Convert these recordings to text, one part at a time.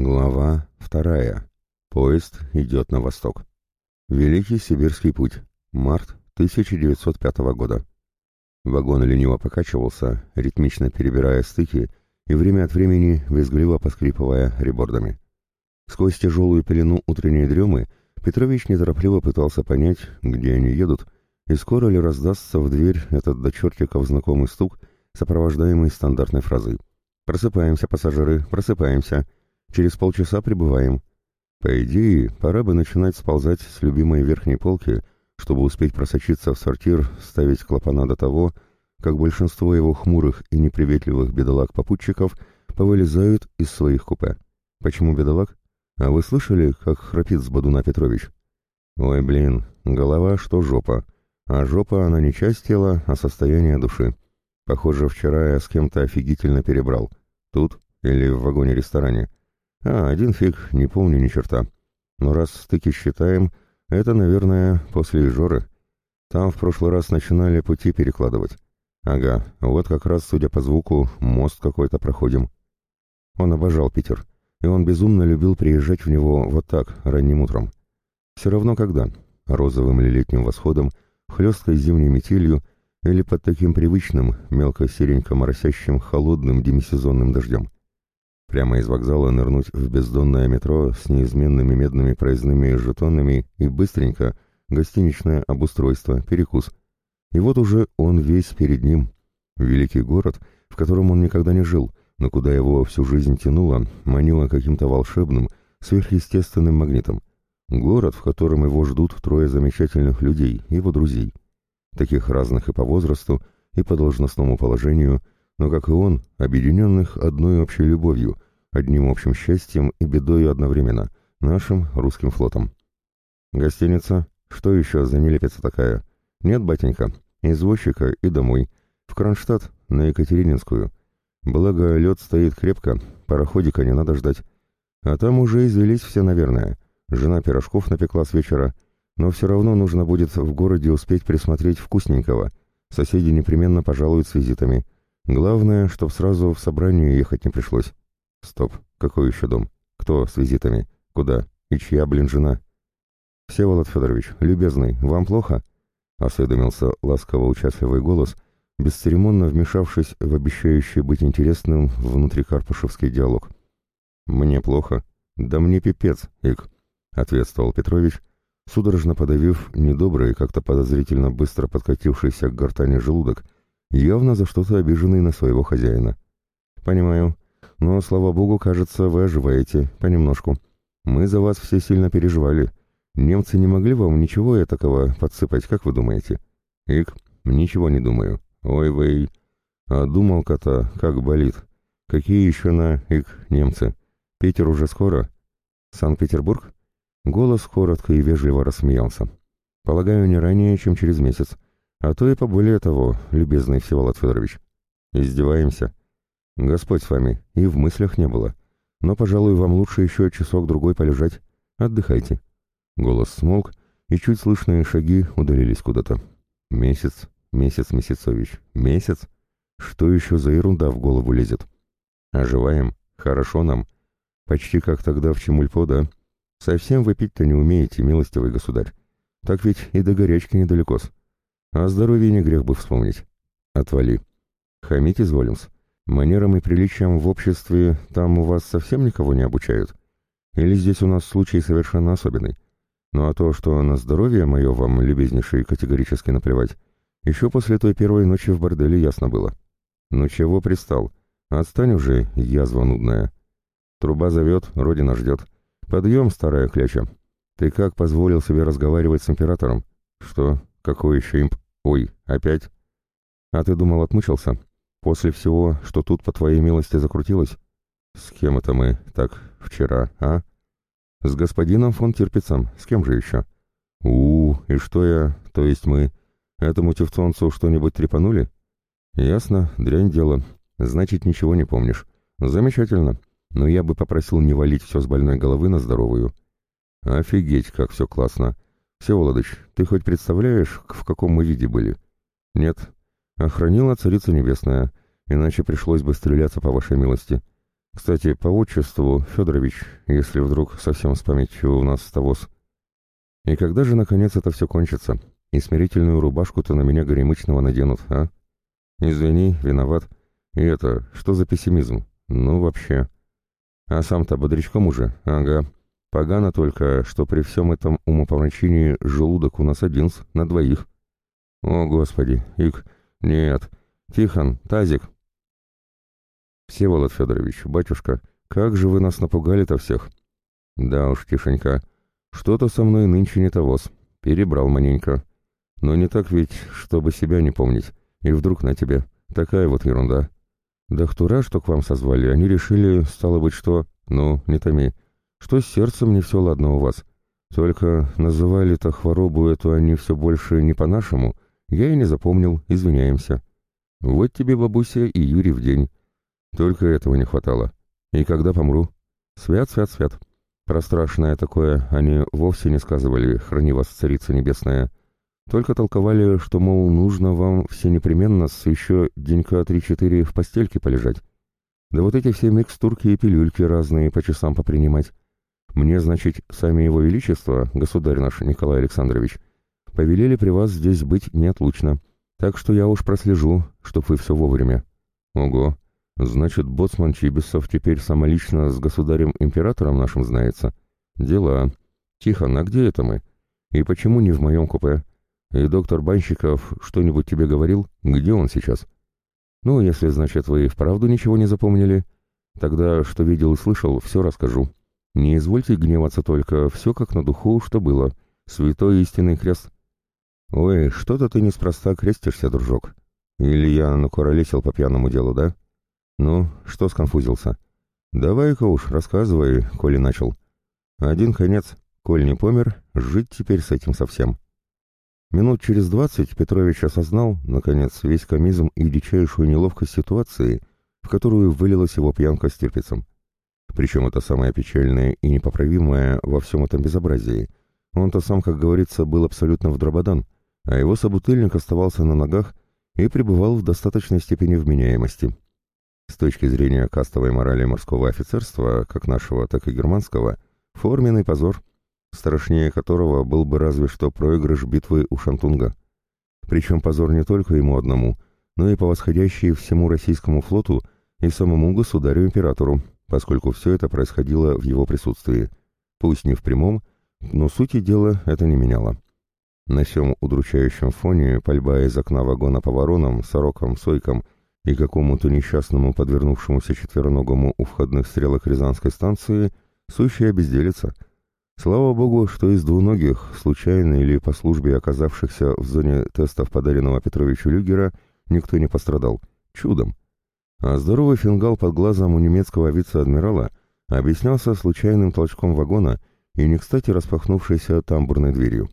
Глава вторая. Поезд идет на восток. Великий Сибирский путь. Март 1905 года. Вагон лениво покачивался, ритмично перебирая стыки и время от времени визгливо поскрипывая ребордами. Сквозь тяжелую пелену утренней дремы Петрович неторопливо пытался понять, где они едут, и скоро ли раздастся в дверь этот до чертиков знакомый стук, сопровождаемый стандартной фразой «Просыпаемся, пассажиры, просыпаемся!» Через полчаса прибываем. По идее, пора бы начинать сползать с любимой верхней полки, чтобы успеть просочиться в сортир, ставить клапана до того, как большинство его хмурых и неприветливых бедолаг-попутчиков повылезают из своих купе. Почему бедолаг? А вы слышали, как храпит с Бадуна Петрович? Ой, блин, голова что жопа. А жопа она не часть тела, а состояние души. Похоже, вчера я с кем-то офигительно перебрал. Тут или в вагоне-ресторане. А, один фиг, не помню ни черта. Но раз стыки считаем, это, наверное, после Ижоры. Там в прошлый раз начинали пути перекладывать. Ага, вот как раз, судя по звуку, мост какой-то проходим. Он обожал Питер, и он безумно любил приезжать в него вот так, ранним утром. Все равно когда, розовым или летним восходом, хлесткой зимней метелью или под таким привычным, мелко-серенько моросящим холодным демисезонным дождем. Прямо из вокзала нырнуть в бездонное метро с неизменными медными проездными жетонами и быстренько гостиничное обустройство, перекус. И вот уже он весь перед ним. Великий город, в котором он никогда не жил, но куда его всю жизнь тянуло, манило каким-то волшебным, сверхъестественным магнитом. Город, в котором его ждут трое замечательных людей, его друзей. Таких разных и по возрасту, и по должностному положению – но, как и он, объединенных одной общей любовью, одним общим счастьем и бедою одновременно, нашим русским флотом. Гостиница? Что еще за нелепица такая? Нет, батенька, извозчика и домой. В Кронштадт, на Екатерининскую. Благо, лед стоит крепко, пароходика не надо ждать. А там уже извелись все, наверное. Жена пирожков напекла с вечера, но все равно нужно будет в городе успеть присмотреть вкусненького. Соседи непременно пожалуют с визитами. Главное, чтоб сразу в собрание ехать не пришлось. Стоп, какой еще дом? Кто с визитами? Куда? И чья, блин, жена? Всеволод Федорович, любезный, вам плохо? Осведомился ласково-участливый голос, бесцеремонно вмешавшись в обещающий быть интересным внутрикарпушевский диалог. «Мне плохо. Да мне пипец, Ик», — ответствовал Петрович, судорожно подавив недобрый, как-то подозрительно быстро подкатившийся к гортани желудок — явно за что-то обиженный на своего хозяина. «Понимаю. Но, слава богу, кажется, вы оживаете, понемножку. Мы за вас все сильно переживали. Немцы не могли вам ничего такого подсыпать, как вы думаете?» «Ик, ничего не думаю. Ой, вы...» «А думал-ка-то, как болит. Какие еще на ик немцы? Питер уже скоро?» «Санкт-Петербург?» Голос коротко и вежливо рассмеялся. «Полагаю, не ранее, чем через месяц. А то и поболее того, любезный Всеволод Федорович. Издеваемся. Господь с вами, и в мыслях не было. Но, пожалуй, вам лучше еще часок-другой полежать. Отдыхайте. Голос смолк, и чуть слышные шаги удалились куда-то. Месяц, месяц, Месяцович, месяц? Что еще за ерунда в голову лезет? Оживаем, хорошо нам. Почти как тогда в Чемульпо, да? Совсем выпить-то не умеете, милостивый государь. Так ведь и до горячки недалеко-с. О здоровье не грех бы вспомнить. Отвали. Хамить изволим-с. Манерам и приличиям в обществе там у вас совсем никого не обучают? Или здесь у нас случай совершенно особенный? Ну а то, что на здоровье мое вам, любезнейший, категорически наплевать, еще после той первой ночи в борделе ясно было. Ну чего пристал? Отстань уже, язва нудная. Труба зовет, родина ждет. Подъем, старая кляча. Ты как позволил себе разговаривать с императором? Что, какой еще имп... Ой, опять? А ты думал, отмучился? После всего, что тут по твоей милости закрутилось? С кем это мы так вчера, а? С господином фон Тирпицем. С кем же еще? у, и что я, то есть мы, этому тевтонцу что-нибудь трепанули? Ясно, дрянь дело. Значит, ничего не помнишь. Замечательно. Но я бы попросил не валить все с больной головы на здоровую. Офигеть, как все классно. «Всеволодыч, ты хоть представляешь, в каком мы виде были?» «Нет. Охранила царица небесная, иначе пришлось бы стреляться по вашей милости. Кстати, по отчеству Федорович, если вдруг совсем с памятью у нас ставос. И когда же, наконец, это все кончится? И смирительную рубашку-то на меня горемычного наденут, а? Извини, виноват. И это, что за пессимизм? Ну, вообще. А сам-то бодрячком уже? Ага. Погано только, что при всем этом умопомрачении желудок у нас один на двоих. О, Господи, Ик, нет. Тихон, тазик. Всеволод Федорович, батюшка, как же вы нас напугали-то всех. Да уж, тишенька. Что-то со мной нынче не тогос. Перебрал маненько. Но не так ведь, чтобы себя не помнить. И вдруг на тебе. Такая вот ерунда. Да хтура, что к вам созвали, они решили, стало быть, что... Ну, не томи. Что с сердцем не все ладно у вас. Только называли-то хворобу эту они все больше не по-нашему. Я и не запомнил, извиняемся. Вот тебе, бабуся, и Юрий в день. Только этого не хватало. И когда помру? Свят, свят, свят. Про страшное такое они вовсе не сказывали, храни вас, Царица Небесная. Только толковали, что, мол, нужно вам все непременно с еще денька три-четыре в постельке полежать. Да вот эти все микстурки и пилюльки разные по часам попринимать. Мне, значит, сами его величество, государь наш Николай Александрович, повелели при вас здесь быть неотлучно. Так что я уж прослежу, чтоб вы все вовремя. Ого, значит, боцман Чибисов теперь самолично с государем-императором нашим знается. Дела. Тихо, а где это мы? И почему не в моем купе? И доктор Банщиков что-нибудь тебе говорил? Где он сейчас? Ну, если, значит, вы и вправду ничего не запомнили, тогда, что видел и слышал, все расскажу. Не извольте гневаться только, все как на духу, что было. Святой истинный крест. Ой, что-то ты неспроста крестишься, дружок. Или я накуролесил по пьяному делу, да? Ну, что сконфузился? Давай-ка уж, рассказывай, коли начал. Один конец, коль не помер, жить теперь с этим совсем. Минут через двадцать Петрович осознал, наконец, весь комизм и дичайшую неловкость ситуации, в которую вылилась его пьянка с терпицем. Причем это самое печальное и непоправимое во всем этом безобразии. Он-то сам, как говорится, был абсолютно в дрободан, а его собутыльник оставался на ногах и пребывал в достаточной степени вменяемости. С точки зрения кастовой морали морского офицерства, как нашего, так и германского, форменный позор — страшнее которого был бы разве что проигрыш битвы у Шантунга. Причем позор не только ему одному, но и по восходящей всему российскому флоту и самому государю-императору, поскольку все это происходило в его присутствии. Пусть не в прямом, но сути дела это не меняло. На всем удручающем фоне пальба из окна вагона по воронам, сорокам, сойкам и какому-то несчастному подвернувшемуся четвероногому у входных стрелок Рязанской станции сущая безделица — Слава богу, что из двуногих, случайно или по службе оказавшихся в зоне тестов подаренного Петровичу Люгера, никто не пострадал. Чудом. А здоровый фингал под глазом у немецкого вице-адмирала объяснялся случайным толчком вагона и не кстати распахнувшейся тамбурной дверью.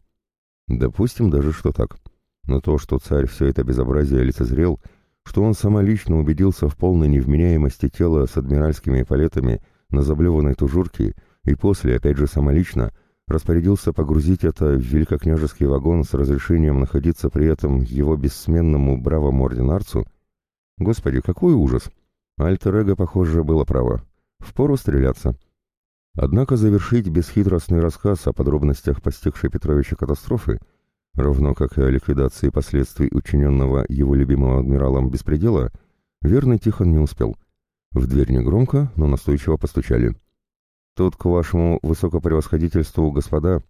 Допустим даже, что так. Но то, что царь все это безобразие лицезрел, что он самолично убедился в полной невменяемости тела с адмиральскими палетами на заблеванной тужурке и после, опять же самолично, распорядился погрузить это в великокняжеский вагон с разрешением находиться при этом его бессменному бравому ординарцу, господи, какой ужас! Альтер-эго, похоже, было право. Впору стреляться. Однако завершить бесхитростный рассказ о подробностях постигшей Петровича катастрофы, равно как и о ликвидации последствий учиненного его любимым адмиралом беспредела, верный Тихон не успел. В дверь негромко, но настойчиво постучали. Тут к вашему высокопревосходительству, господа,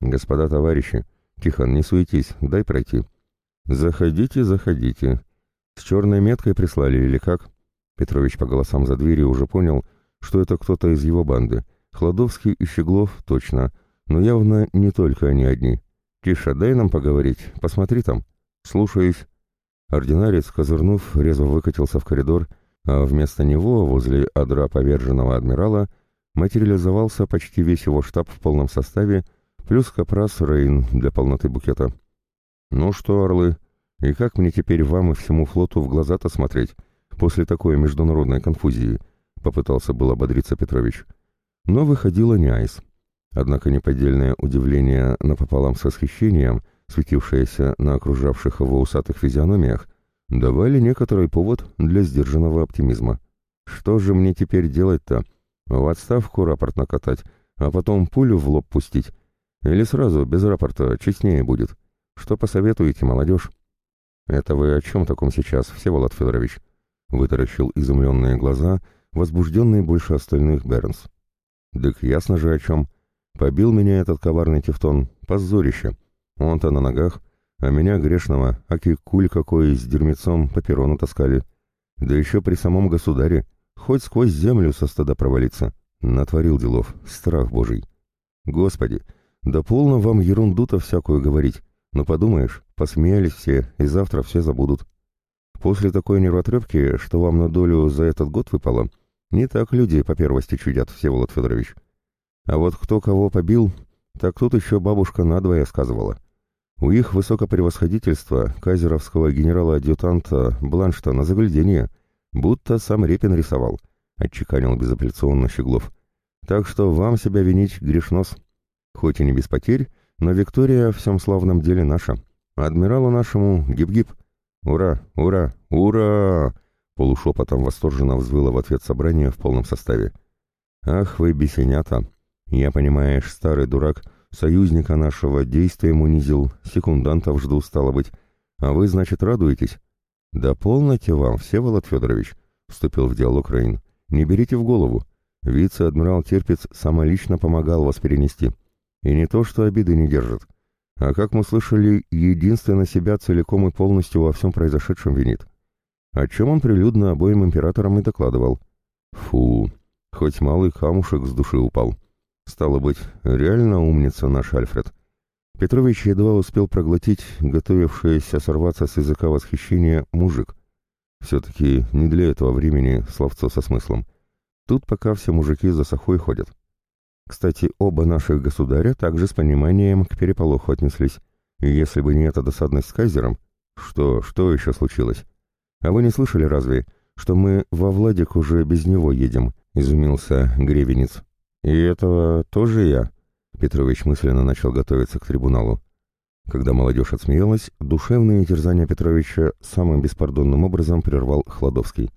господа товарищи. Тихон, не суетись, дай пройти. Заходите, заходите. С черной меткой прислали или как? Петрович по голосам за дверью уже понял, что это кто-то из его банды. Хладовский и Щеглов точно, но явно не только они одни. Тише, дай нам поговорить, посмотри там. Слушаюсь. Ординарец, козырнув, резво выкатился в коридор, а вместо него, возле адра поверженного адмирала, материализовался почти весь его штаб в полном составе, плюс капрас Рейн для полноты букета. «Ну что, орлы, и как мне теперь вам и всему флоту в глаза-то смотреть после такой международной конфузии?» — попытался был ободриться Петрович. Но выходило не айс. Однако неподдельное удивление напополам с восхищением, светившееся на окружавших его усатых физиономиях, давали некоторый повод для сдержанного оптимизма. Что же мне теперь делать-то? В отставку рапорт накатать, а потом пулю в лоб пустить? Или сразу, без рапорта, честнее будет? Что посоветуете, молодежь? Это вы о чем таком сейчас, Всеволод Федорович? Вытаращил изумленные глаза, возбужденный больше остальных Бернс. «Дык ясно же о чем. Побил меня этот коварный тефтон, позорище. Он-то на ногах, а меня, грешного, аки куль какой с дерьмецом по перрону таскали. Да еще при самом государе, хоть сквозь землю со стада провалиться. Натворил делов, страх божий. Господи, да полно вам ерунду-то всякую говорить. Ну подумаешь, посмеялись все, и завтра все забудут. После такой нервотрепки, что вам на долю за этот год выпало, не так люди по первости чудят, Всеволод Федорович. А вот кто кого побил, так тут еще бабушка надвое сказывала. У их высокопревосходительства, казеровского генерала-адъютанта Бланшта на загляденье, будто сам Репин рисовал, отчеканил безапелляционно Щеглов. Так что вам себя винить грешнос. Хоть и не без потерь, но Виктория в всем славном деле наша. Адмиралу нашему гиб-гиб. Ура, ура, ура! Полушепотом восторженно взвыло в ответ собрание в полном составе. «Ах вы, бесенята! Я, понимаешь, старый дурак, союзника нашего действием унизил, секундантов жду, стало быть. А вы, значит, радуетесь?» «Да полноте вам, Всеволод Федорович», — вступил в диалог Раин. «Не берите в голову. Вице-адмирал Терпец самолично помогал вас перенести. И не то, что обиды не держит, а, как мы слышали, единственно себя целиком и полностью во всем произошедшем винит о чем он прилюдно обоим императорам и докладывал. Фу, хоть малый камушек с души упал. Стало быть, реально умница наш Альфред. Петрович едва успел проглотить готовившееся сорваться с языка восхищения мужик. Все-таки не для этого времени словцо со смыслом. Тут пока все мужики за сахой ходят. Кстати, оба наших государя также с пониманием к переполоху отнеслись. И если бы не эта досадность с кайзером... Что, что еще случилось? «А вы не слышали разве, что мы во Владик уже без него едем?» — изумился Гребенец. «И этого тоже я?» — Петрович мысленно начал готовиться к трибуналу. Когда молодежь отсмеялась, душевные терзания Петровича самым беспардонным образом прервал Хладовский.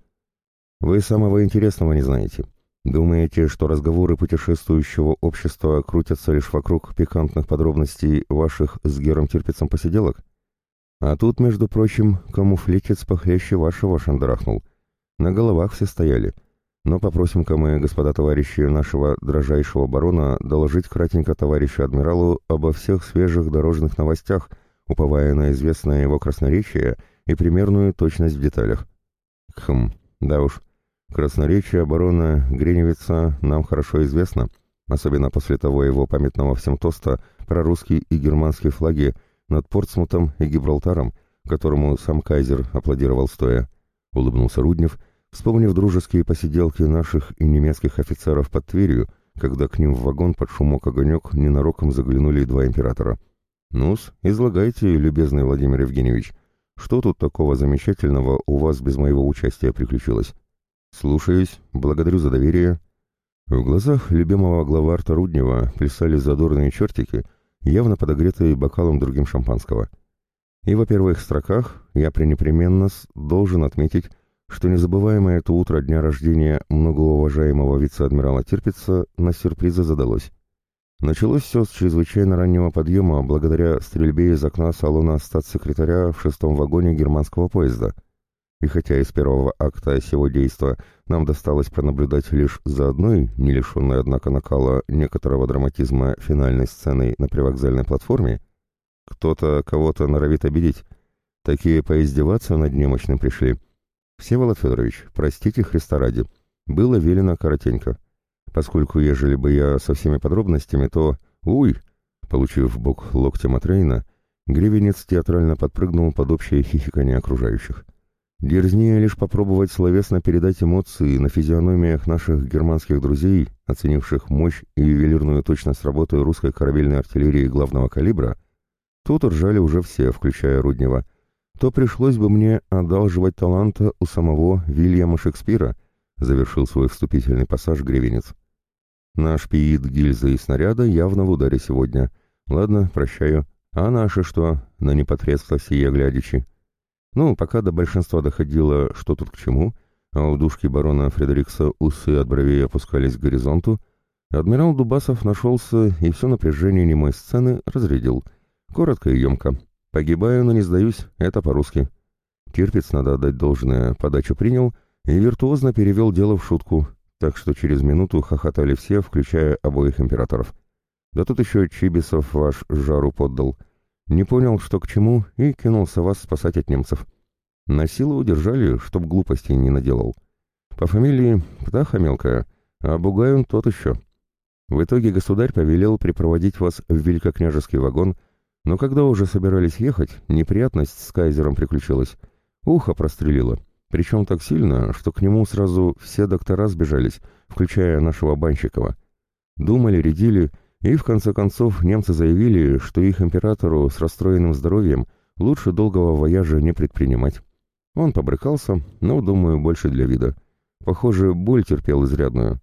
«Вы самого интересного не знаете. Думаете, что разговоры путешествующего общества крутятся лишь вокруг пикантных подробностей ваших с Гером Терпицем посиделок? А тут, между прочим, камуфлетец похлеще вашего шандарахнул. На головах все стояли. Но попросим-ка мы, господа товарищи, нашего дрожайшего барона доложить кратенько товарищу адмиралу обо всех свежих дорожных новостях, уповая на известное его красноречие и примерную точность в деталях. Хм, да уж, красноречие барона Греневица нам хорошо известно, особенно после того его памятного всем тоста про русские и германские флаги над Портсмутом и Гибралтаром, которому сам кайзер аплодировал стоя, — улыбнулся Руднев, вспомнив дружеские посиделки наших и немецких офицеров под Тверью, когда к ним в вагон под шумок огонек ненароком заглянули два императора. «Ну-с, излагайте, любезный Владимир Евгеньевич, что тут такого замечательного у вас без моего участия приключилось?» «Слушаюсь, благодарю за доверие». В глазах любимого главарта Руднева плясали задорные чертики — явно подогретые бокалом другим шампанского. И во первых строках я пренепременно должен отметить, что незабываемое это утро дня рождения многоуважаемого вице-адмирала Тирпица на сюрпризы задалось. Началось все с чрезвычайно раннего подъема благодаря стрельбе из окна салона статс-секретаря в шестом вагоне германского поезда — и хотя из первого акта сего действа нам досталось пронаблюдать лишь за одной, не лишенной, однако, накала некоторого драматизма финальной сценой на привокзальной платформе, кто-то кого-то норовит обидеть. Такие поиздеваться над немощным пришли. Всеволод Федорович, простите Христа ради, было велено коротенько. Поскольку, ежели бы я со всеми подробностями, то... Уй! Получив бок локтем от Рейна, гривенец театрально подпрыгнул под общее хихикание окружающих. Дерзнее лишь попробовать словесно передать эмоции на физиономиях наших германских друзей, оценивших мощь и ювелирную точность работы русской корабельной артиллерии главного калибра, тут ржали уже все, включая Руднева, то пришлось бы мне одалживать таланта у самого Вильяма Шекспира, завершил свой вступительный пассаж Гревенец. Наш пиит гильзы и снаряда явно в ударе сегодня. Ладно, прощаю. А наши что, на непотребство сие глядячи? Ну, пока до большинства доходило, что тут к чему, а у душки барона Фредерикса усы от бровей опускались к горизонту, адмирал Дубасов нашелся и все напряжение немой сцены разрядил. Коротко и емко. «Погибаю, но не сдаюсь, это по-русски». Кирпиц, надо отдать должное, подачу принял и виртуозно перевел дело в шутку, так что через минуту хохотали все, включая обоих императоров. Да тут еще Чибисов ваш жару поддал. Не понял, что к чему, и кинулся вас спасать от немцев. На силу удержали, чтоб глупостей не наделал. По фамилии Птаха мелкая, а Бугай тот еще. В итоге государь повелел припроводить вас в великокняжеский вагон, но когда уже собирались ехать, неприятность с кайзером приключилась. Ухо прострелило, причем так сильно, что к нему сразу все доктора сбежались, включая нашего Банщикова. Думали, рядили, и в конце концов немцы заявили, что их императору с расстроенным здоровьем лучше долгого вояжа не предпринимать. Он побрыкался, но, думаю, больше для вида. Похоже, боль терпел изрядную.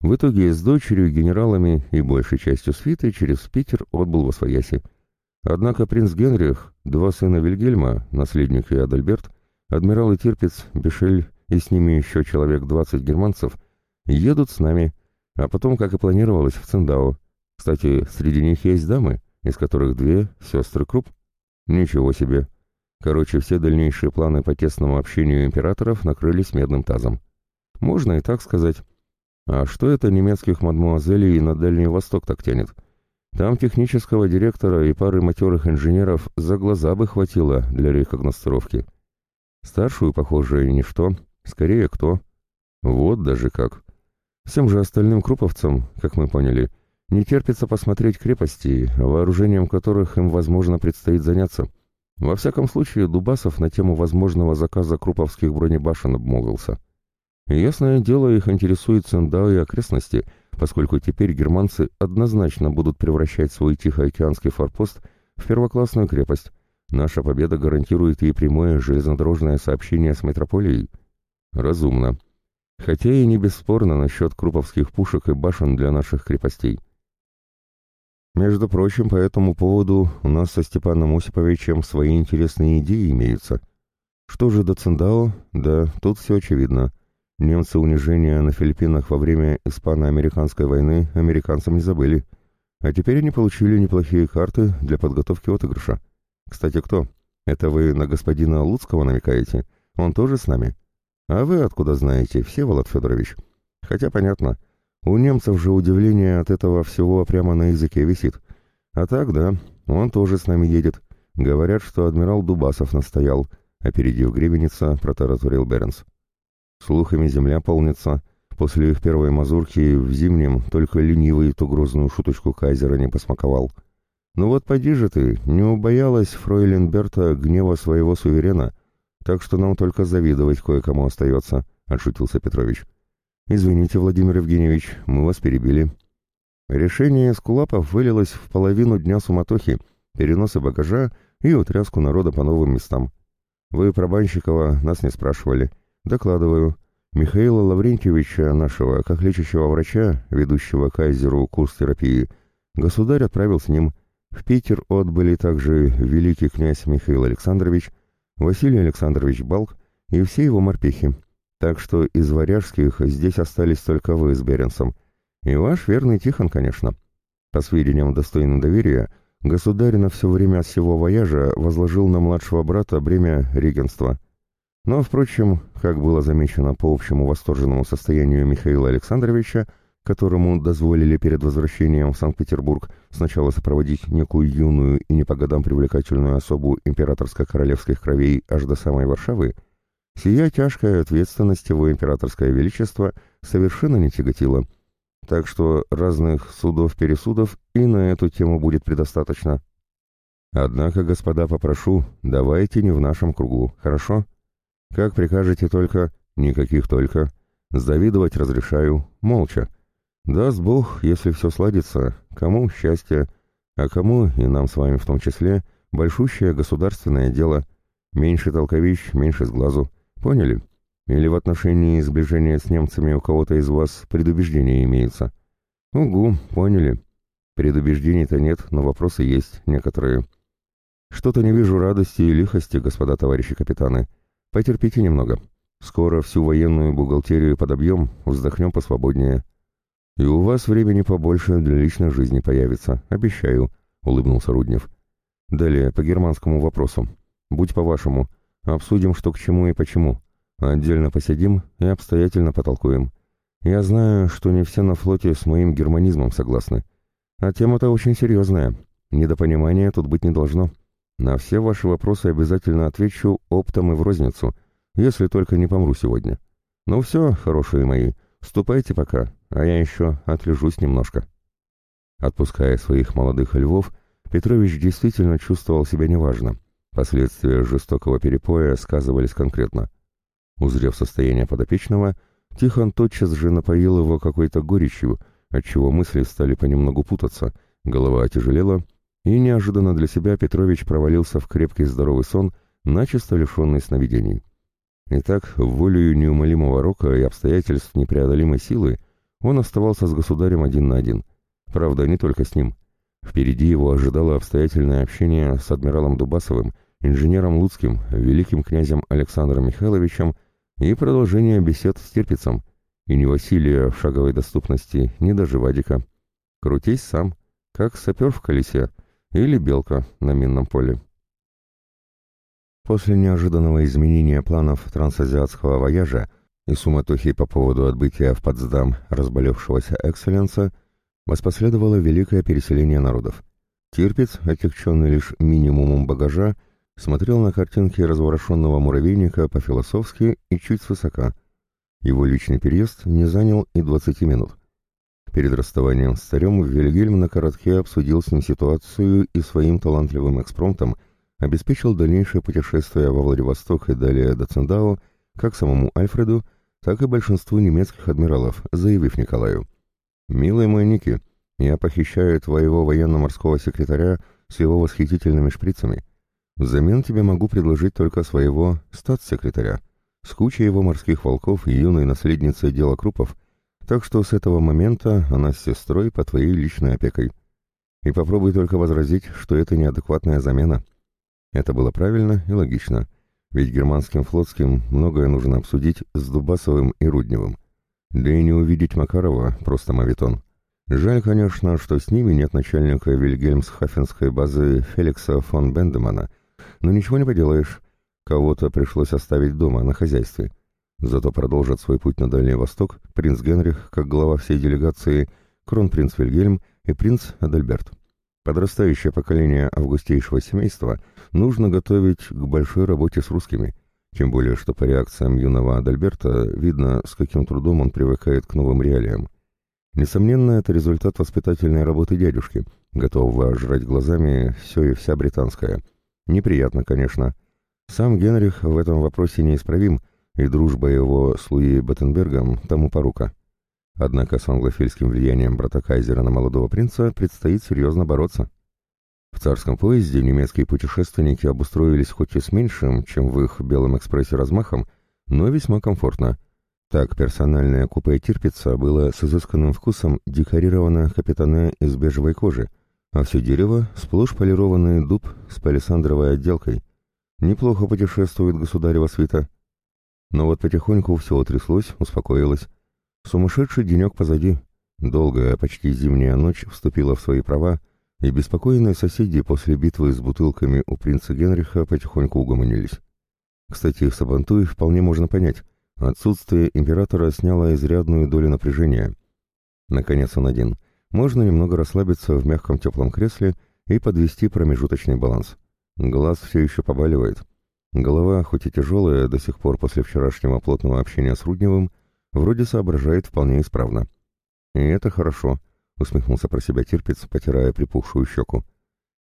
В итоге с дочерью, генералами и большей частью свиты через Питер отбыл во свояси. Однако принц Генрих, два сына Вильгельма, наследник и Адальберт, адмирал и Тирпиц, Бешель и с ними еще человек 20 германцев, едут с нами, а потом, как и планировалось, в Циндао. Кстати, среди них есть дамы, из которых две — сестры Круп. Ничего себе. Короче, все дальнейшие планы по тесному общению императоров накрылись медным тазом. Можно и так сказать. А что это немецких мадмуазелей на Дальний Восток так тянет? Там технического директора и пары матерых инженеров за глаза бы хватило для рекогностировки. Старшую, похоже, ничто, скорее кто. Вот даже как. Всем же остальным круповцам, как мы поняли, не терпится посмотреть крепости, вооружением которых им, возможно, предстоит заняться. Во всяком случае, Дубасов на тему возможного заказа круповских бронебашен обмолвился. ясное дело, их интересует Циндао и окрестности, поскольку теперь германцы однозначно будут превращать свой Тихоокеанский форпост в первоклассную крепость. Наша победа гарантирует ей прямое железнодорожное сообщение с метрополией. Разумно. Хотя и не бесспорно насчет круповских пушек и башен для наших крепостей. Между прочим, по этому поводу у нас со Степаном Осиповичем свои интересные идеи имеются. Что же до Циндао? Да, тут все очевидно. Немцы унижения на Филиппинах во время испано-американской войны американцам не забыли. А теперь они получили неплохие карты для подготовки отыгрыша. Кстати, кто? Это вы на господина Луцкого намекаете? Он тоже с нами? А вы откуда знаете, Всеволод Федорович? Хотя понятно, у немцев же удивление от этого всего прямо на языке висит. А так, да, он тоже с нами едет. Говорят, что адмирал Дубасов настоял, опередив Гребеница, протараторил Бернс. Слухами земля полнится. После их первой мазурки в зимнем только ленивый ту грозную шуточку кайзера не посмаковал. Ну вот поди же ты, не убоялась фройлен Берта гнева своего суверена, так что нам только завидовать кое-кому остается, — отшутился Петрович. «Извините, Владимир Евгеньевич, мы вас перебили». Решение Скулапов вылилось в половину дня суматохи, переносы багажа и утряску народа по новым местам. Вы про Банщикова нас не спрашивали. Докладываю. Михаила Лаврентьевича, нашего, как лечащего врача, ведущего кайзеру курс терапии, государь отправил с ним. В Питер отбыли также великий князь Михаил Александрович, Василий Александрович Балк и все его морпехи. Так что из варяжских здесь остались только вы с Беренсом. И ваш верный Тихон, конечно. По сведениям достойным доверия, государь на все время всего вояжа возложил на младшего брата бремя регенства. Но, впрочем, как было замечено по общему восторженному состоянию Михаила Александровича, которому дозволили перед возвращением в Санкт-Петербург сначала сопроводить некую юную и не по годам привлекательную особу императорско-королевских кровей аж до самой Варшавы, Сия тяжкая ответственность его императорское величество совершенно не тяготила, так что разных судов-пересудов и на эту тему будет предостаточно. Однако, господа, попрошу, давайте не в нашем кругу, хорошо? Как прикажете только, никаких только. Завидовать разрешаю, молча. Даст Бог, если все сладится, кому счастье, а кому, и нам с вами в том числе, большущее государственное дело. Меньше толковищ, меньше с глазу. Поняли? Или в отношении сближения с немцами у кого-то из вас предубеждения имеются? Угу, поняли. Предубеждений-то нет, но вопросы есть некоторые. Что-то не вижу радости и лихости, господа товарищи капитаны. Потерпите немного. Скоро всю военную бухгалтерию подобьем, вздохнем посвободнее. И у вас времени побольше для личной жизни появится, обещаю», — улыбнулся Руднев. «Далее, по германскому вопросу. Будь по-вашему. Обсудим, что к чему и почему. Отдельно посидим и обстоятельно потолкуем. Я знаю, что не все на флоте с моим германизмом согласны. А тема-то очень серьезная. Недопонимания тут быть не должно. На все ваши вопросы обязательно отвечу оптом и в розницу, если только не помру сегодня. Ну все, хорошие мои, ступайте пока, а я еще отлежусь немножко». Отпуская своих молодых львов, Петрович действительно чувствовал себя неважно. Последствия жестокого перепоя сказывались конкретно. Узрев состояние подопечного, Тихон тотчас же напоил его какой-то горечью, отчего мысли стали понемногу путаться, голова отяжелела, и неожиданно для себя Петрович провалился в крепкий здоровый сон, начисто лишенный сновидений. Итак, волею неумолимого рока и обстоятельств непреодолимой силы он оставался с государем один на один. Правда, не только с ним. Впереди его ожидало обстоятельное общение с адмиралом Дубасовым, инженером Луцким, великим князем Александром Михайловичем и продолжение бесед с Тирпицем, и ни Василия в шаговой доступности, ни даже Вадика. Крутись сам, как сапер в колесе или белка на минном поле. После неожиданного изменения планов трансазиатского вояжа и суматохи по поводу отбытия в Потсдам разболевшегося экселленса, воспоследовало великое переселение народов. Тирпиц, отягченный лишь минимумом багажа, смотрел на картинки разворошенного муравейника по-философски и чуть свысока. Его личный переезд не занял и 20 минут. Перед расставанием с царем Вильгельм на коротке обсудил с ним ситуацию и своим талантливым экспромтом обеспечил дальнейшее путешествие во Владивосток и далее до Циндао как самому Альфреду, так и большинству немецких адмиралов, заявив Николаю. «Милый мой Ники, я похищаю твоего военно-морского секретаря с его восхитительными шприцами. Взамен тебе могу предложить только своего статс-секретаря, с кучей его морских волков и юной наследницей дела Крупов, так что с этого момента она с сестрой по твоей личной опекой. И попробуй только возразить, что это неадекватная замена. Это было правильно и логично, ведь германским флотским многое нужно обсудить с Дубасовым и Рудневым. Да и не увидеть Макарова просто мавитон. Жаль, конечно, что с ними нет начальника Вильгельмсхафенской базы Феликса фон Бендемана — но ничего не поделаешь. Кого-то пришлось оставить дома, на хозяйстве. Зато продолжат свой путь на Дальний Восток принц Генрих, как глава всей делегации, кронпринц Вильгельм и принц Адальберт. Подрастающее поколение августейшего семейства нужно готовить к большой работе с русскими, тем более что по реакциям юного Адальберта видно, с каким трудом он привыкает к новым реалиям. Несомненно, это результат воспитательной работы дядюшки, готового жрать глазами все и вся британская – Неприятно, конечно. Сам Генрих в этом вопросе неисправим, и дружба его с Луи Баттенбергом тому порука. Однако с англофильским влиянием брата Кайзера на молодого принца предстоит серьезно бороться. В царском поезде немецкие путешественники обустроились хоть и с меньшим, чем в их белом экспрессе размахом, но весьма комфортно. Так персональное купе Тирпица было с изысканным вкусом декорировано капитане из бежевой кожи, а все дерево — сплошь полированный дуб с палисандровой отделкой. Неплохо путешествует государева свита. Но вот потихоньку все утряслось, успокоилось. Сумасшедший денек позади. Долгая, почти зимняя ночь вступила в свои права, и беспокойные соседи после битвы с бутылками у принца Генриха потихоньку угомонились. Кстати, Сабантуй вполне можно понять. Отсутствие императора сняло изрядную долю напряжения. Наконец он один — можно немного расслабиться в мягком теплом кресле и подвести промежуточный баланс. Глаз все еще побаливает. Голова, хоть и тяжелая до сих пор после вчерашнего плотного общения с Рудневым, вроде соображает вполне исправно. «И это хорошо», — усмехнулся про себя Тирпиц, потирая припухшую щеку.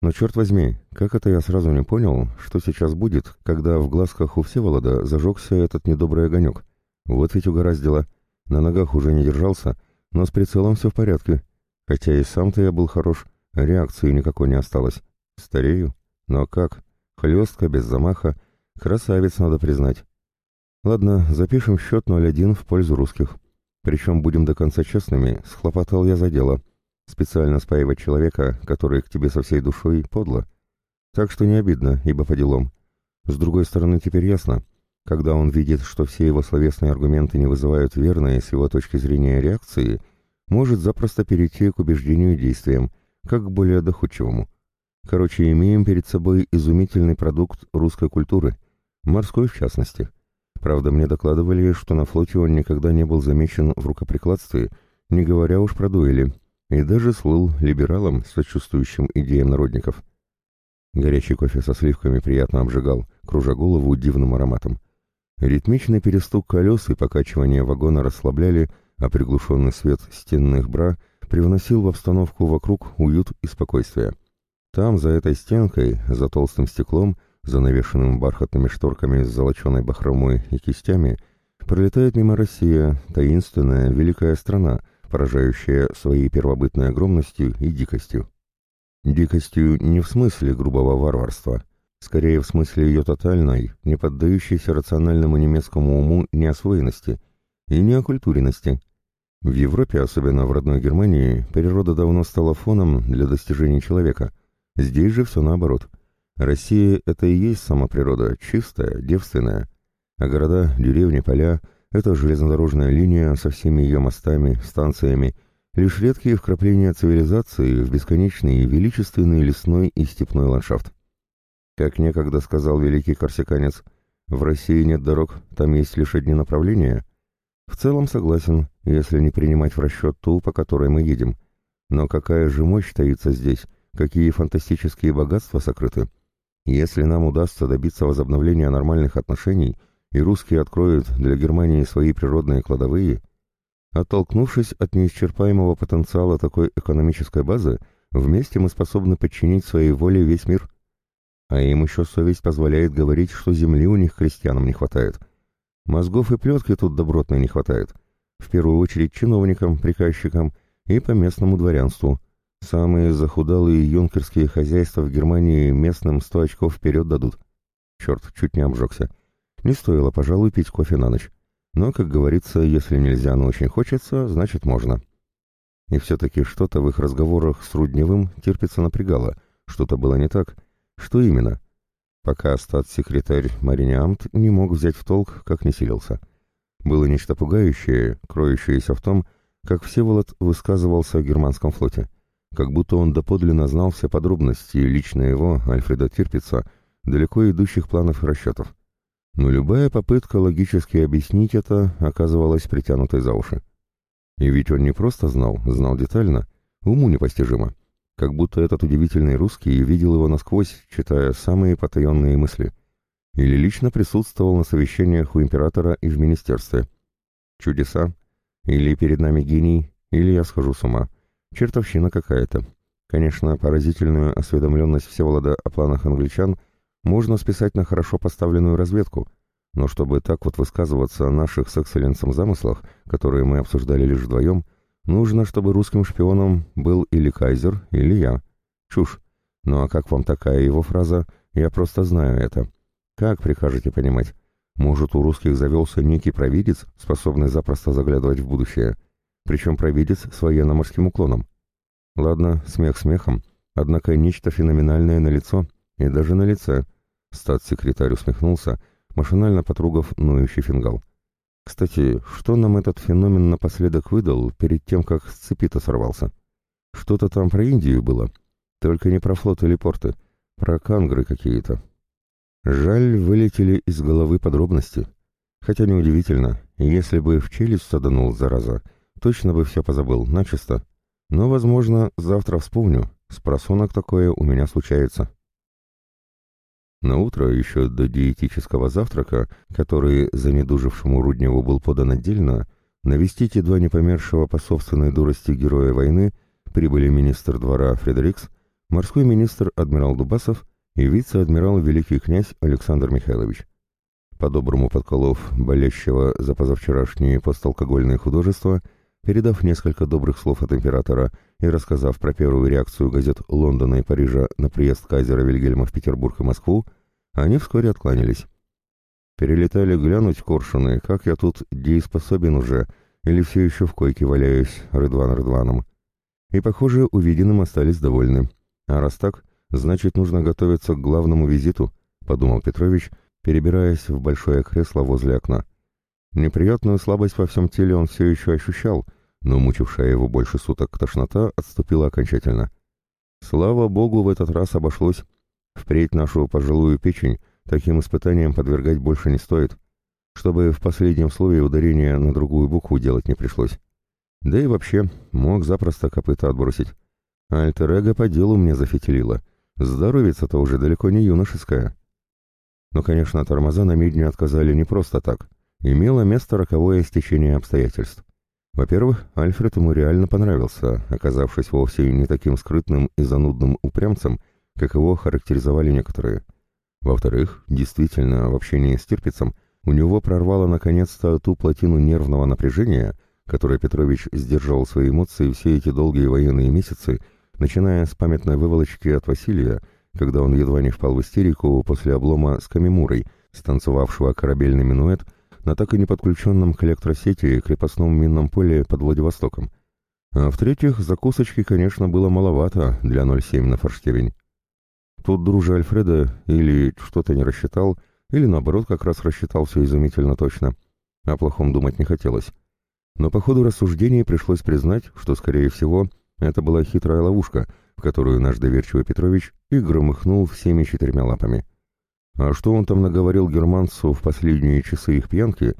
«Но черт возьми, как это я сразу не понял, что сейчас будет, когда в глазках у Всеволода зажегся этот недобрый огонек? Вот ведь угораздило. На ногах уже не держался, но с прицелом все в порядке. Хотя и сам-то я был хорош, реакции никакой не осталось. Старею? Но как? Хлестка, без замаха. Красавец, надо признать. Ладно, запишем счет 0-1 в пользу русских. Причем будем до конца честными, схлопотал я за дело. Специально спаивать человека, который к тебе со всей душой, подло. Так что не обидно, ибо по делам. С другой стороны, теперь ясно. Когда он видит, что все его словесные аргументы не вызывают верной с его точки зрения реакции, может запросто перейти к убеждению действиям, как к более доходчивому. Короче, имеем перед собой изумительный продукт русской культуры, морской в частности. Правда, мне докладывали, что на флоте он никогда не был замечен в рукоприкладстве, не говоря уж про дуэли, и даже слыл либералом, сочувствующим идеям народников. Горячий кофе со сливками приятно обжигал, кружа голову дивным ароматом. Ритмичный перестук колес и покачивание вагона расслабляли, а приглушенный свет стенных бра привносил в обстановку вокруг уют и спокойствие. Там, за этой стенкой, за толстым стеклом, занавешенным бархатными шторками с золоченой бахромой и кистями, пролетает мимо Россия, таинственная, великая страна, поражающая своей первобытной огромностью и дикостью. Дикостью не в смысле грубого варварства, скорее в смысле ее тотальной, не поддающейся рациональному немецкому уму неосвоенности и неокультуренности. В Европе, особенно в родной Германии, природа давно стала фоном для достижений человека. Здесь же все наоборот. Россия — это и есть сама природа, чистая, девственная. А города, деревни, поля — это железнодорожная линия со всеми ее мостами, станциями, лишь редкие вкрапления цивилизации в бесконечный величественный лесной и степной ландшафт. Как некогда сказал великий корсиканец, в России нет дорог, там есть лишь одни направления. В целом согласен, если не принимать в расчет ту, по которой мы едем. Но какая же мощь таится здесь, какие фантастические богатства сокрыты. Если нам удастся добиться возобновления нормальных отношений, и русские откроют для Германии свои природные кладовые, оттолкнувшись от неисчерпаемого потенциала такой экономической базы, вместе мы способны подчинить своей воле весь мир – а им еще совесть позволяет говорить, что земли у них крестьянам не хватает. Мозгов и плетки тут добротной не хватает. В первую очередь чиновникам, приказчикам и по местному дворянству. Самые захудалые юнкерские хозяйства в Германии местным сто очков вперед дадут. Черт, чуть не обжегся. Не стоило, пожалуй, пить кофе на ночь. Но, как говорится, если нельзя, но очень хочется, значит можно. И все-таки что-то в их разговорах с Рудневым терпится напрягало. Что-то было не так — что именно? Пока статс-секретарь Мариниамт не мог взять в толк, как не силился. Было нечто пугающее, кроющееся в том, как Всеволод высказывался о германском флоте, как будто он доподлинно знал все подробности лично его, Альфреда Тирпица, далеко идущих планов и расчетов. Но любая попытка логически объяснить это оказывалась притянутой за уши. И ведь он не просто знал, знал детально, уму непостижимо как будто этот удивительный русский видел его насквозь, читая самые потаенные мысли. Или лично присутствовал на совещаниях у императора и в министерстве. Чудеса. Или перед нами гений, или я схожу с ума. Чертовщина какая-то. Конечно, поразительную осведомленность Всеволода о планах англичан можно списать на хорошо поставленную разведку, но чтобы так вот высказываться о наших с экселленсом замыслах, которые мы обсуждали лишь вдвоем, — Нужно, чтобы русским шпионом был или кайзер, или я. Чушь. Ну а как вам такая его фраза «я просто знаю это»? Как прикажете понимать? Может, у русских завелся некий провидец, способный запросто заглядывать в будущее? Причем провидец с военно-морским уклоном. Ладно, смех смехом, однако нечто феноменальное на лицо, и даже на лице. Статс-секретарь усмехнулся, машинально потругав ноющий фингал. Кстати, что нам этот феномен напоследок выдал перед тем, как с цепи-то сорвался? Что-то там про Индию было. Только не про флот или порты, про кангры какие-то. Жаль, вылетели из головы подробности. Хотя неудивительно, если бы в челюсть саданул, зараза, точно бы все позабыл, начисто. Но, возможно, завтра вспомню, с просонок такое у меня случается. На утро, еще до диетического завтрака, который занедужившему Рудневу был подан отдельно, навестить едва не помершего по собственной дурости героя войны прибыли министр двора Фредерикс, морской министр адмирал Дубасов и вице-адмирал великий князь Александр Михайлович. По-доброму подколов болящего за позавчерашние посталкогольные художества, передав несколько добрых слов от императора и рассказав про первую реакцию газет Лондона и Парижа на приезд кайзера Вильгельма в Петербург и Москву, они вскоре откланялись. Перелетали глянуть коршуны, как я тут дееспособен уже, или все еще в койке валяюсь, Рыдван Рыдваном. И, похоже, увиденным остались довольны. А раз так, значит, нужно готовиться к главному визиту, подумал Петрович, перебираясь в большое кресло возле окна. Неприятную слабость во всем теле он все еще ощущал, но мучившая его больше суток тошнота отступила окончательно. Слава богу, в этот раз обошлось. Впредь нашу пожилую печень таким испытаниям подвергать больше не стоит, чтобы в последнем слове ударения на другую букву делать не пришлось. Да и вообще, мог запросто копыта отбросить. Альтер-эго по делу мне зафитилило. Здоровица-то уже далеко не юношеская. Но, конечно, тормоза на медне отказали не просто так. Имело место роковое стечение обстоятельств. Во-первых, Альфред ему реально понравился, оказавшись вовсе не таким скрытным и занудным упрямцем, как его характеризовали некоторые. Во-вторых, действительно, в общении с Тирпицем у него прорвало наконец-то ту плотину нервного напряжения, которой Петрович сдерживал свои эмоции все эти долгие военные месяцы, начиная с памятной выволочки от Василия, когда он едва не впал в истерику после облома с Камимурой, станцевавшего корабельный минуэт на так и не подключенном к электросети крепостном минном поле под Владивостоком. А в-третьих, закусочки, конечно, было маловато для 0,7 на форштевень. Тут дружа Альфреда или что-то не рассчитал, или наоборот как раз рассчитал все изумительно точно. О плохом думать не хотелось. Но по ходу рассуждений пришлось признать, что, скорее всего, это была хитрая ловушка, в которую наш доверчивый Петрович и громыхнул всеми четырьмя лапами. А что он там наговорил германцу в последние часы их пьянки,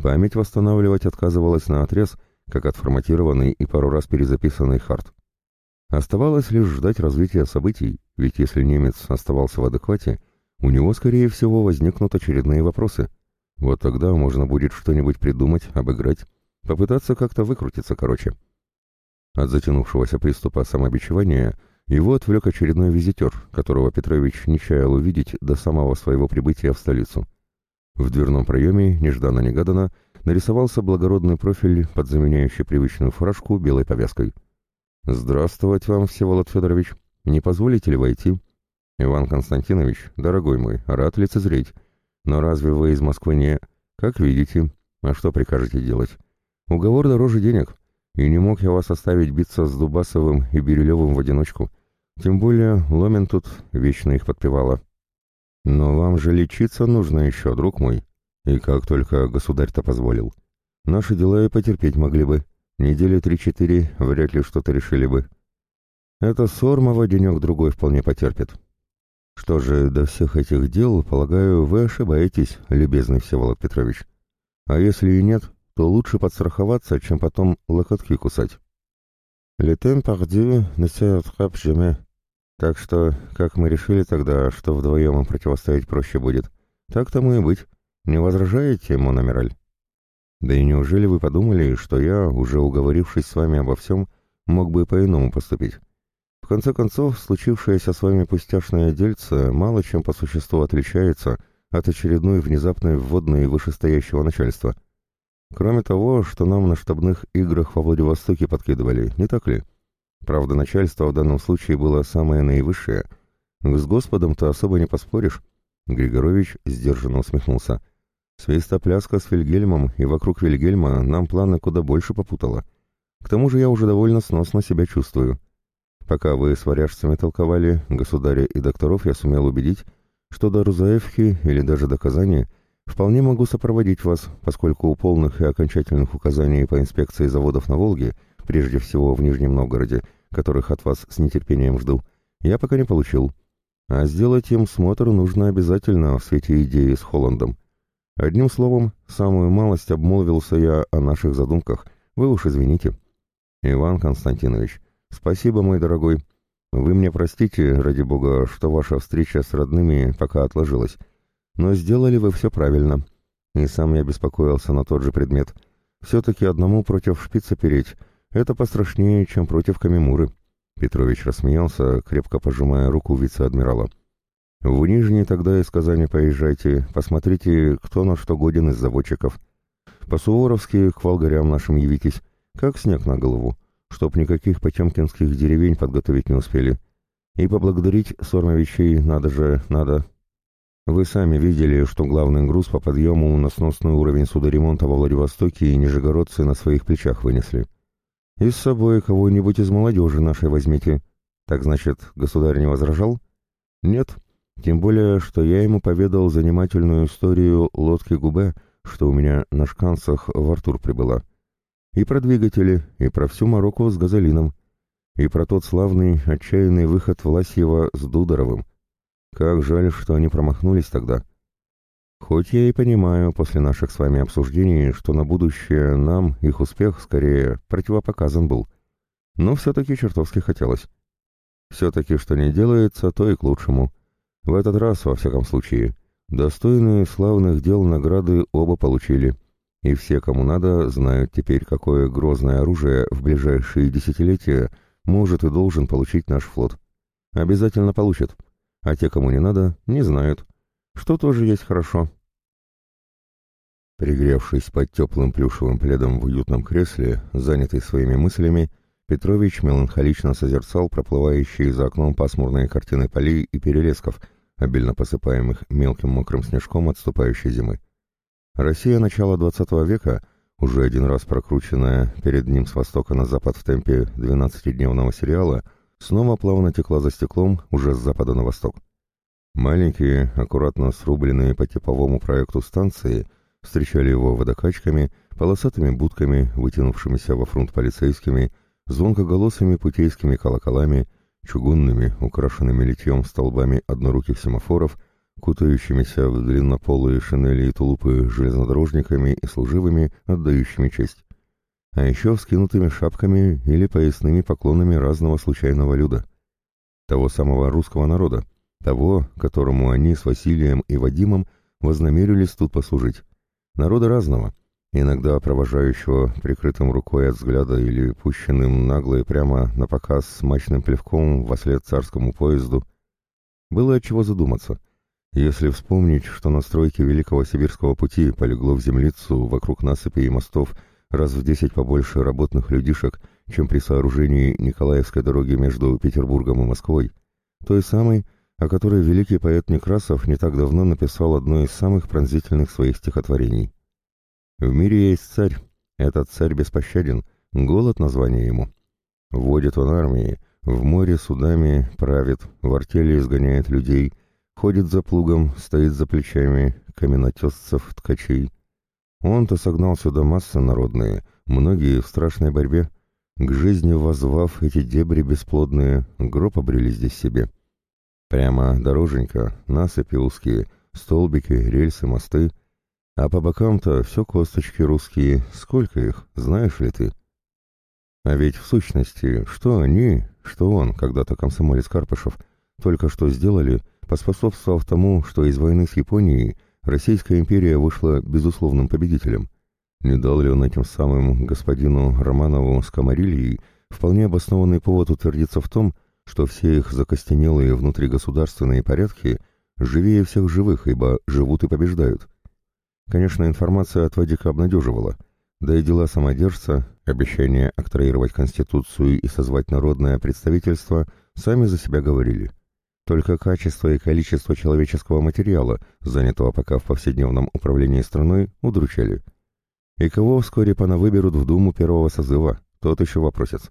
память восстанавливать отказывалась на отрез, как отформатированный и пару раз перезаписанный хард. Оставалось лишь ждать развития событий, ведь если немец оставался в адеквате, у него, скорее всего, возникнут очередные вопросы. Вот тогда можно будет что-нибудь придумать, обыграть, попытаться как-то выкрутиться, короче. От затянувшегося приступа самобичевания его отвлек очередной визитер, которого Петрович не чаял увидеть до самого своего прибытия в столицу. В дверном проеме, нежданно-негаданно, нарисовался благородный профиль, подзаменяющий привычную фуражку белой повязкой. «Здравствовать вам, Всеволод Федорович. Не позволите ли войти?» «Иван Константинович, дорогой мой, рад лицезреть. Но разве вы из Москвы не...» «Как видите. А что прикажете делать?» «Уговор дороже денег. И не мог я вас оставить биться с Дубасовым и Бирюлевым в одиночку. Тем более Ломин тут вечно их подпевала. Но вам же лечиться нужно еще, друг мой. И как только государь-то позволил. Наши дела и потерпеть могли бы». Недели три-четыре вряд ли что-то решили бы. Это Сормова денек-другой вполне потерпит. Что же, до всех этих дел, полагаю, вы ошибаетесь, любезный Всеволод Петрович. А если и нет, то лучше подстраховаться, чем потом локотки кусать. Летем пардю не attrape jamais. Так что, как мы решили тогда, что вдвоем им противостоять проще будет, так тому и быть. Не возражаете, Мономераль? Да и неужели вы подумали, что я, уже уговорившись с вами обо всем, мог бы по-иному поступить? В конце концов, случившееся с вами пустяшное дельце мало чем по существу отличается от очередной внезапной вводной вышестоящего начальства. Кроме того, что нам на штабных играх во Владивостоке подкидывали, не так ли? Правда, начальство в данном случае было самое наивысшее. С Господом-то особо не поспоришь. Григорович сдержанно усмехнулся. — Свистопляска с Вильгельмом и вокруг Вильгельма нам планы куда больше попутала. К тому же я уже довольно сносно себя чувствую. Пока вы с варяжцами толковали, государя и докторов я сумел убедить, что до Рузаевки или даже до Казани вполне могу сопроводить вас, поскольку у полных и окончательных указаний по инспекции заводов на Волге, прежде всего в Нижнем Новгороде, которых от вас с нетерпением жду, я пока не получил. А сделать им смотр нужно обязательно в свете идеи с Холландом. Одним словом, самую малость обмолвился я о наших задумках. Вы уж извините. Иван Константинович, спасибо, мой дорогой. Вы мне простите, ради бога, что ваша встреча с родными пока отложилась. Но сделали вы все правильно. И сам я беспокоился на тот же предмет. Все-таки одному против шпица переть — это пострашнее, чем против Камимуры. Петрович рассмеялся, крепко пожимая руку вице-адмирала. В Нижний тогда из Казани поезжайте, посмотрите, кто на что годен из заводчиков. По-суворовски к волгарям нашим явитесь, как снег на голову, чтоб никаких потемкинских деревень подготовить не успели. И поблагодарить Сормовичей надо же, надо. Вы сами видели, что главный груз по подъему на сносный уровень судоремонта во Владивостоке и нижегородцы на своих плечах вынесли. И с собой кого-нибудь из молодежи нашей возьмите. Так значит, государь не возражал? Нет, Тем более, что я ему поведал занимательную историю лодки Губе, что у меня на шканцах в Артур прибыла. И про двигатели, и про всю Марокко с газолином, и про тот славный, отчаянный выход Власьева с Дударовым. Как жаль, что они промахнулись тогда. Хоть я и понимаю после наших с вами обсуждений, что на будущее нам их успех скорее противопоказан был. Но все-таки чертовски хотелось. Все-таки что не делается, то и к лучшему. В этот раз, во всяком случае, достойные славных дел награды оба получили. И все, кому надо, знают теперь, какое грозное оружие в ближайшие десятилетия может и должен получить наш флот. Обязательно получат. А те, кому не надо, не знают. Что тоже есть хорошо. Пригревшись под теплым плюшевым пледом в уютном кресле, занятый своими мыслями, Петрович меланхолично созерцал проплывающие за окном пасмурные картины полей и перелесков, обильно посыпаемых мелким мокрым снежком отступающей зимы. Россия начала XX века, уже один раз прокрученная перед ним с востока на запад в темпе 12-дневного сериала, снова плавно текла за стеклом уже с запада на восток. Маленькие, аккуратно срубленные по типовому проекту станции встречали его водокачками, полосатыми будками, вытянувшимися во фронт полицейскими, звонкоголосыми путейскими колоколами, чугунными, украшенными литьем столбами одноруких семафоров, кутающимися в длиннополые шинели и тулупы железнодорожниками и служивыми, отдающими честь. А еще вскинутыми шапками или поясными поклонами разного случайного люда. Того самого русского народа, того, которому они с Василием и Вадимом вознамерились тут послужить. Народа разного — иногда провожающего прикрытым рукой от взгляда или пущенным нагло и прямо на показ смачным плевком во след царскому поезду, было от чего задуматься. Если вспомнить, что на стройке Великого Сибирского пути полегло в землицу вокруг насыпи и мостов раз в десять побольше работных людишек, чем при сооружении Николаевской дороги между Петербургом и Москвой, той самой, о которой великий поэт Некрасов не так давно написал одно из самых пронзительных своих стихотворений. В мире есть царь. Этот царь беспощаден. Голод название ему. Водит он армии, в море судами правит, в артели изгоняет людей, ходит за плугом, стоит за плечами каменотесцев, ткачей. Он-то согнал сюда массы народные, многие в страшной борьбе, к жизни возвав эти дебри бесплодные, гроб обрели здесь себе. Прямо дороженька, насыпи узкие, столбики, рельсы, мосты — а по бокам-то все косточки русские, сколько их, знаешь ли ты? А ведь в сущности, что они, что он, когда-то комсомолец Карпышев, только что сделали, поспособствовав тому, что из войны с Японией Российская империя вышла безусловным победителем. Не дал ли он этим самым господину Романову с Камарильей вполне обоснованный повод утвердиться в том, что все их закостенелые внутригосударственные порядки живее всех живых, ибо живут и побеждают – Конечно, информация от Вадика обнадеживала, да и дела самодержца, обещание октроировать Конституцию и созвать народное представительство сами за себя говорили. Только качество и количество человеческого материала, занятого пока в повседневном управлении страной, удручали. И кого вскоре понавыберут в Думу первого созыва, тот еще вопросец.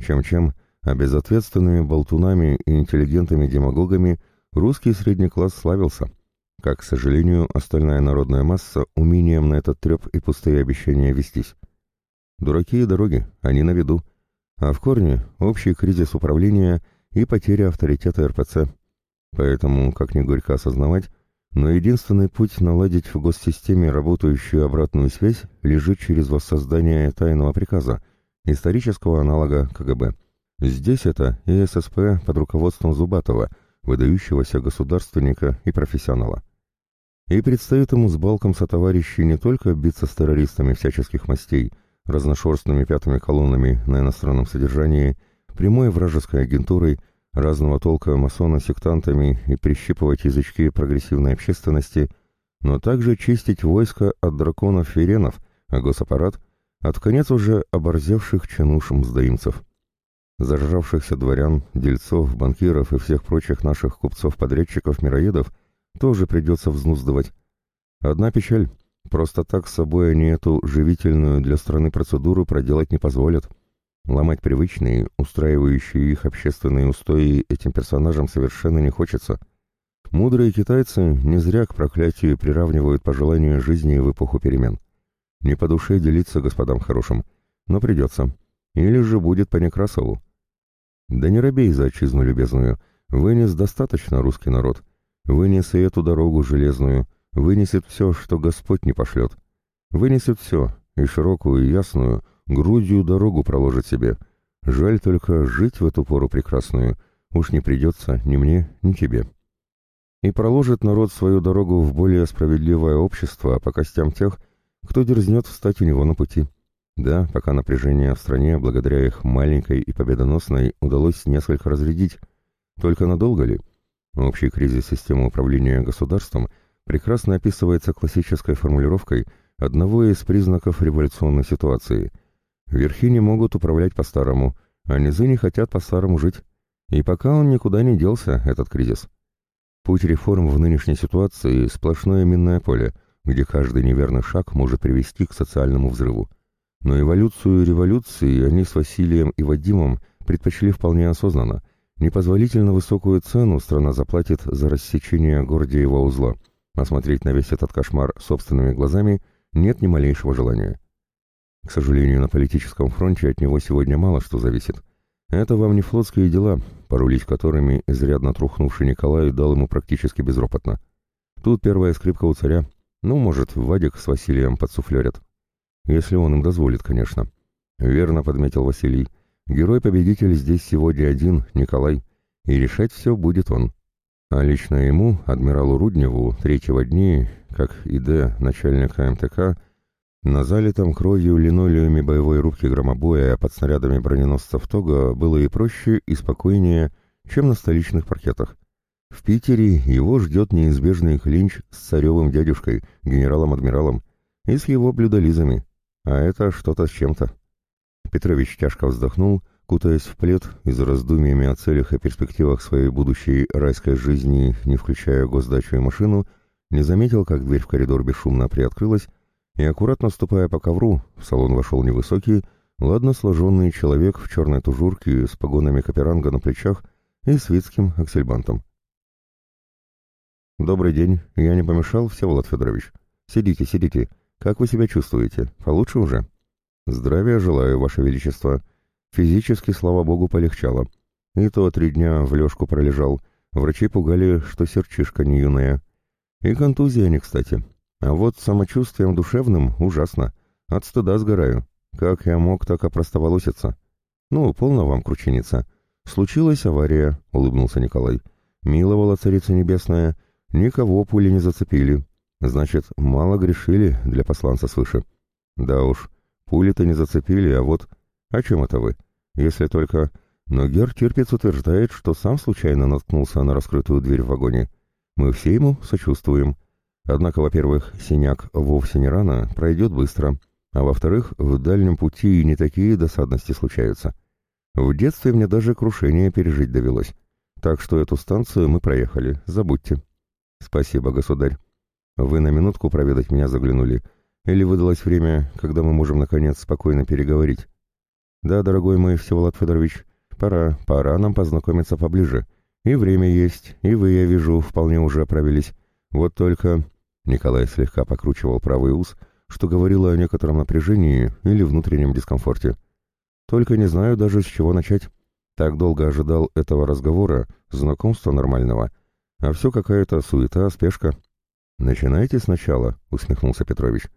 Чем-чем, а безответственными болтунами и интеллигентами демагогами русский средний класс славился – как, к сожалению, остальная народная масса умением на этот треп и пустые обещания вестись. Дураки и дороги, они на виду. А в корне общий кризис управления и потеря авторитета РПЦ. Поэтому, как ни горько осознавать, но единственный путь наладить в госсистеме работающую обратную связь лежит через воссоздание тайного приказа, исторического аналога КГБ. Здесь это и ССП под руководством Зубатова, выдающегося государственника и профессионала. И предстоит ему с балком сотоварищей не только биться с террористами всяческих мастей, разношерстными пятыми колоннами на иностранном содержании, прямой вражеской агентурой, разного толка масона-сектантами и прищипывать язычки прогрессивной общественности, но также чистить войско от драконов-ференов, а госаппарат от конец уже оборзевших чинуш-мздоимцев. Зажравшихся дворян, дельцов, банкиров и всех прочих наших купцов-подрядчиков-мироедов – тоже придется взнуздывать. Одна печаль. Просто так с собой они эту живительную для страны процедуру проделать не позволят. Ломать привычные, устраивающие их общественные устои этим персонажам совершенно не хочется. Мудрые китайцы не зря к проклятию приравнивают пожелания жизни в эпоху перемен. Не по душе делиться господам хорошим, но придется. Или же будет по Некрасову. Да не робей за отчизну любезную, вынес достаточно русский народ. Вынес и эту дорогу железную, вынесет все, что Господь не пошлет. Вынесет все, и широкую, и ясную, грудью дорогу проложит себе. Жаль только жить в эту пору прекрасную, уж не придется ни мне, ни тебе. И проложит народ свою дорогу в более справедливое общество по костям тех, кто дерзнет встать у него на пути. Да, пока напряжение в стране, благодаря их маленькой и победоносной, удалось несколько разрядить. Только надолго ли? Общий кризис системы управления государством прекрасно описывается классической формулировкой одного из признаков революционной ситуации. Верхи не могут управлять по-старому, а низы не хотят по-старому жить. И пока он никуда не делся, этот кризис. Путь реформ в нынешней ситуации – сплошное минное поле, где каждый неверный шаг может привести к социальному взрыву. Но эволюцию революции они с Василием и Вадимом предпочли вполне осознанно. Непозволительно высокую цену страна заплатит за рассечение Гордиева узла, а на весь этот кошмар собственными глазами нет ни малейшего желания. К сожалению, на политическом фронте от него сегодня мало что зависит. Это вам не флотские дела, порулить которыми изрядно трухнувший Николай дал ему практически безропотно. Тут первая скрипка у царя, ну, может, Вадик с Василием подсуфлерят. Если он им дозволит, конечно. Верно подметил Василий. Герой-победитель здесь сегодня один, Николай, и решать все будет он. А лично ему, адмиралу Рудневу, третьего дни, как и Д, начальника МТК, на залитом кровью линолеуме боевой рубки громобоя под снарядами броненосцев Тога было и проще, и спокойнее, чем на столичных паркетах. В Питере его ждет неизбежный клинч с царевым дядюшкой, генералом-адмиралом, и с его блюдолизами. А это что-то с чем-то. Петрович тяжко вздохнул, кутаясь в плед и за раздумьями о целях и перспективах своей будущей райской жизни, не включая госдачу и машину, не заметил, как дверь в коридор бесшумно приоткрылась, и, аккуратно ступая по ковру, в салон вошел невысокий, ладно сложенный человек в черной тужурке с погонами каперанга на плечах и светским аксельбантом. «Добрый день. Я не помешал, Всеволод Федорович? Сидите, сидите. Как вы себя чувствуете? Получше уже?» «Здравия желаю, Ваше Величество. Физически, слава богу, полегчало. И то три дня в лёжку пролежал. Врачи пугали, что сердчишка не юная. И контузия не кстати. А вот самочувствием душевным ужасно. От стыда сгораю. Как я мог так опростоволоситься? Ну, полно вам крученица. Случилась авария, — улыбнулся Николай. Миловала Царица Небесная. Никого пули не зацепили. Значит, мало грешили для посланца свыше. Да уж, пули-то не зацепили, а вот... О чем это вы? Если только... Но Гер Тирпиц утверждает, что сам случайно наткнулся на раскрытую дверь в вагоне. Мы все ему сочувствуем. Однако, во-первых, синяк вовсе не рано, пройдет быстро, а во-вторых, в дальнем пути и не такие досадности случаются. В детстве мне даже крушение пережить довелось. Так что эту станцию мы проехали, забудьте. Спасибо, государь. Вы на минутку проведать меня заглянули? Или выдалось время, когда мы можем, наконец, спокойно переговорить? Да, дорогой мой Всеволод Федорович, пора, пора нам познакомиться поближе. И время есть, и вы, я вижу, вполне уже оправились. Вот только...» Николай слегка покручивал правый ус, что говорило о некотором напряжении или внутреннем дискомфорте. «Только не знаю даже, с чего начать. Так долго ожидал этого разговора, знакомства нормального. А все какая-то суета, спешка». «Начинайте сначала», — усмехнулся Петрович.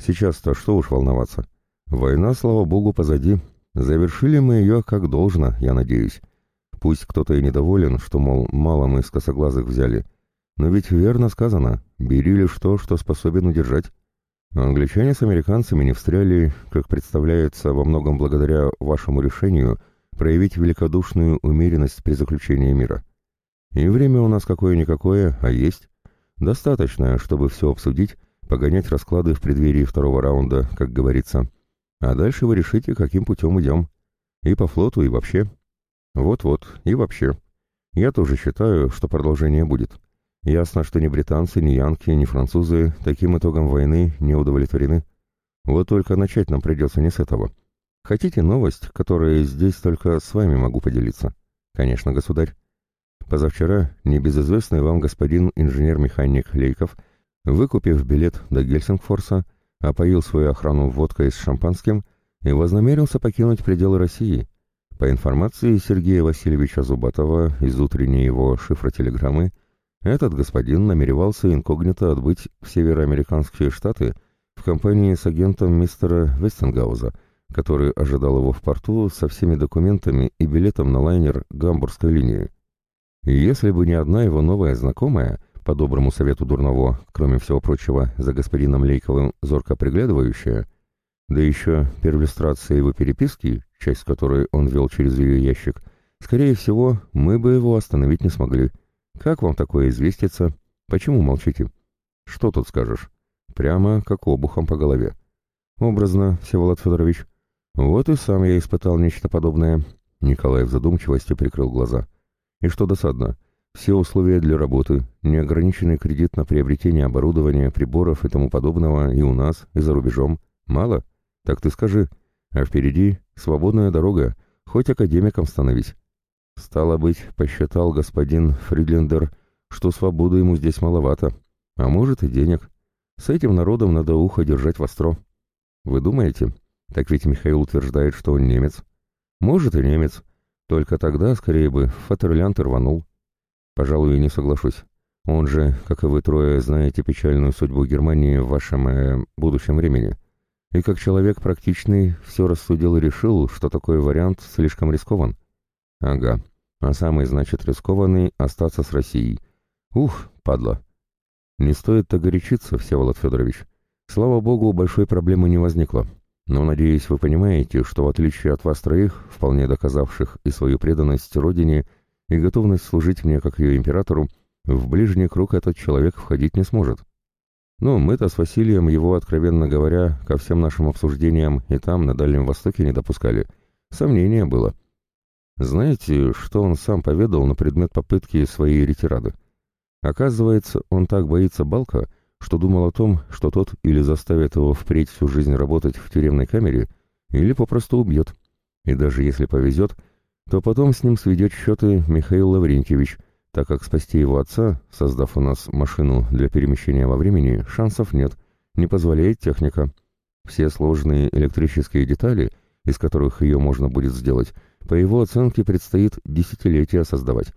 «Сейчас-то что уж волноваться. Война, слава богу, позади. Завершили мы ее как должно, я надеюсь. Пусть кто-то и недоволен, что, мол, мало мы с косоглазых взяли. Но ведь верно сказано, бери лишь то, что способен удержать. Англичане с американцами не встряли, как представляется, во многом благодаря вашему решению проявить великодушную умеренность при заключении мира. И время у нас какое-никакое, а есть. Достаточно, чтобы все обсудить, погонять расклады в преддверии второго раунда, как говорится. А дальше вы решите, каким путем идем. И по флоту, и вообще. Вот-вот, и вообще. Я тоже считаю, что продолжение будет. Ясно, что ни британцы, ни янки, ни французы таким итогом войны не удовлетворены. Вот только начать нам придется не с этого. Хотите новость, которая здесь только с вами могу поделиться? Конечно, государь. Позавчера небезызвестный вам господин инженер-механик Лейков, выкупив билет до Гельсингфорса, опоил свою охрану водкой с шампанским и вознамерился покинуть пределы России. По информации Сергея Васильевича Зубатова из утренней его шифротелеграммы, этот господин намеревался инкогнито отбыть в североамериканские штаты в компании с агентом мистера Вестенгауза, который ожидал его в порту со всеми документами и билетом на лайнер гамбургской линии. И если бы не одна его новая знакомая, по доброму совету Дурново, кроме всего прочего, за господином Лейковым зорко приглядывающая, да еще перлюстрация его переписки, часть которой он вел через ее ящик, скорее всего, мы бы его остановить не смогли. Как вам такое известится? Почему молчите? Что тут скажешь? Прямо как обухом по голове. Образно, Всеволод Федорович. Вот и сам я испытал нечто подобное. Николай в задумчивости прикрыл глаза. И что досадно, все условия для работы, неограниченный кредит на приобретение оборудования, приборов и тому подобного и у нас, и за рубежом. Мало? Так ты скажи. А впереди свободная дорога, хоть академиком становись. Стало быть, посчитал господин Фридлендер, что свободы ему здесь маловато, а может и денег. С этим народом надо ухо держать востро. Вы думаете? Так ведь Михаил утверждает, что он немец. Может и немец, только тогда, скорее бы, Фатерлянд рванул. Пожалуй, не соглашусь. Он же, как и вы трое, знаете печальную судьбу Германии в вашем э, будущем времени. И как человек практичный, все рассудил и решил, что такой вариант слишком рискован. Ага, а самый, значит, рискованный — остаться с Россией. Ух, падла. Не стоит-то горячиться, Всеволод Федорович. Слава богу, большой проблемы не возникло. Но, надеюсь, вы понимаете, что в отличие от вас троих, вполне доказавших и свою преданность Родине, и готовность служить мне как ее императору, в ближний круг этот человек входить не сможет. Ну, мы-то с Василием его, откровенно говоря, ко всем нашим обсуждениям и там, на Дальнем Востоке, не допускали. Сомнение было. Знаете, что он сам поведал на предмет попытки своей ретирады? Оказывается, он так боится Балка, что думал о том, что тот или заставит его впредь всю жизнь работать в тюремной камере, или попросту убьет. И даже если повезет, то потом с ним сведет счеты Михаил Лаврентьевич, так как спасти его отца, создав у нас машину для перемещения во времени, шансов нет, не позволяет техника. Все сложные электрические детали, из которых ее можно будет сделать, по его оценке предстоит десятилетия создавать.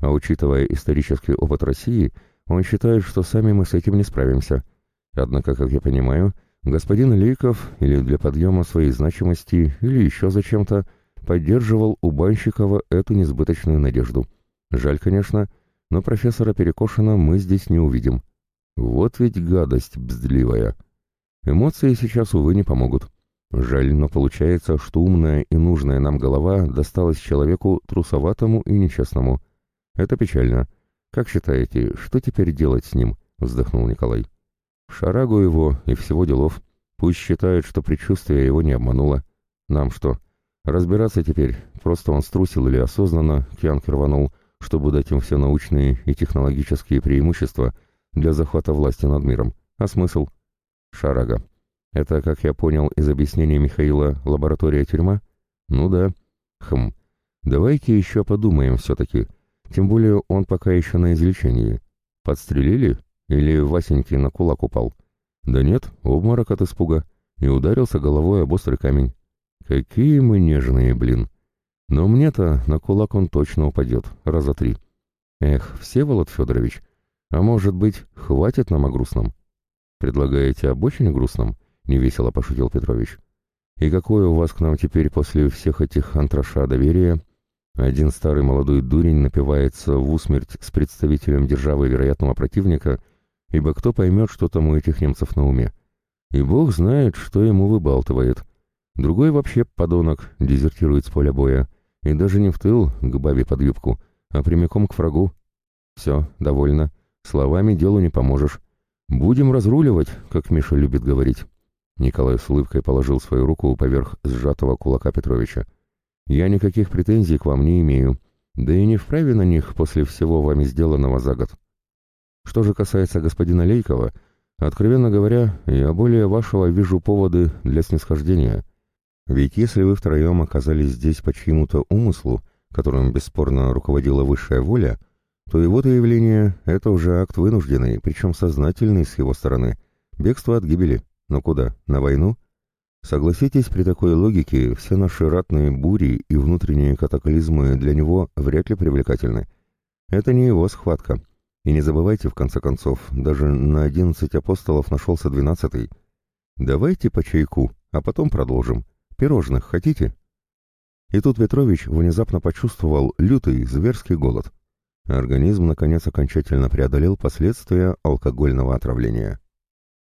А учитывая исторический опыт России – он считает, что сами мы с этим не справимся. Однако, как я понимаю, господин Лейков или для подъема своей значимости, или еще зачем-то, поддерживал у Банщикова эту несбыточную надежду. Жаль, конечно, но профессора Перекошина мы здесь не увидим. Вот ведь гадость бздливая. Эмоции сейчас, увы, не помогут. Жаль, но получается, что умная и нужная нам голова досталась человеку трусоватому и нечестному. Это печально. «Как считаете, что теперь делать с ним?» — вздохнул Николай. «Шарагу его и всего делов. Пусть считает, что предчувствие его не обмануло. Нам что, разбираться теперь, просто он струсил или осознанно Кианг рванул, чтобы дать им все научные и технологические преимущества для захвата власти над миром. А смысл? Шарага. Это, как я понял из объяснения Михаила, лаборатория-тюрьма? Ну да. Хм. Давайте еще подумаем все-таки». Тем более он пока еще на излечении. Подстрелили? Или Васеньки на кулак упал? Да нет, обморок от испуга. И ударился головой об острый камень. Какие мы нежные, блин. Но мне-то на кулак он точно упадет, раза три. Эх, Всеволод Федорович, а может быть, хватит нам о грустном? Предлагаете об очень грустном? Невесело пошутил Петрович. И какое у вас к нам теперь после всех этих антраша доверия? Один старый молодой дурень напивается в усмерть с представителем державы вероятного противника, ибо кто поймет, что там у этих немцев на уме. И бог знает, что ему выбалтывает. Другой вообще подонок дезертирует с поля боя, и даже не в тыл, к бабе под юбку, а прямиком к врагу. Все, довольно. Словами делу не поможешь. Будем разруливать, как Миша любит говорить. Николай с улыбкой положил свою руку поверх сжатого кулака Петровича. Я никаких претензий к вам не имею, да и не вправе на них после всего вами сделанного за год. Что же касается господина Лейкова, откровенно говоря, я более вашего вижу поводы для снисхождения. Ведь если вы втроем оказались здесь по чьему-то умыслу, которым бесспорно руководила высшая воля, то его-то явление — это уже акт вынужденный, причем сознательный с его стороны. Бегство от гибели. Но куда? На войну? Согласитесь, при такой логике все наши ратные бури и внутренние катаклизмы для него вряд ли привлекательны. Это не его схватка. И не забывайте, в конце концов, даже на одиннадцать апостолов нашелся двенадцатый. Давайте по чайку, а потом продолжим. Пирожных хотите? И тут Петрович внезапно почувствовал лютый, зверский голод. Организм, наконец, окончательно преодолел последствия алкогольного отравления.